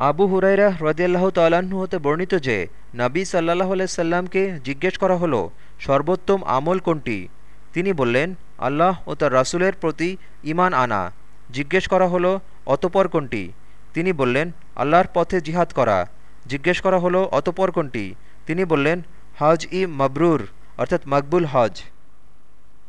আবু হুরাইরা হ্রদিয়াল্লাহ তাল্লাহ্ন হতে বর্ণিত যে, নাবী সাল্লাহ আলাইসাল্লামকে জিজ্ঞেস করা হলো, সর্বোত্তম আমল কোনটি? তিনি বললেন, আল্লাহ ও তার রাসুলের প্রতি ইমান আনা। জিজ্ঞেস করা হলো, অতপর কোনটি? তিনি বললেন, আল্লাহর পথে জিহাদ করা। জিজ্ঞেস করা হলো, অতপর কোনটি? তিনি বললেন, হজ ই মবরুর, অর্থাৎ মকবুল হজ।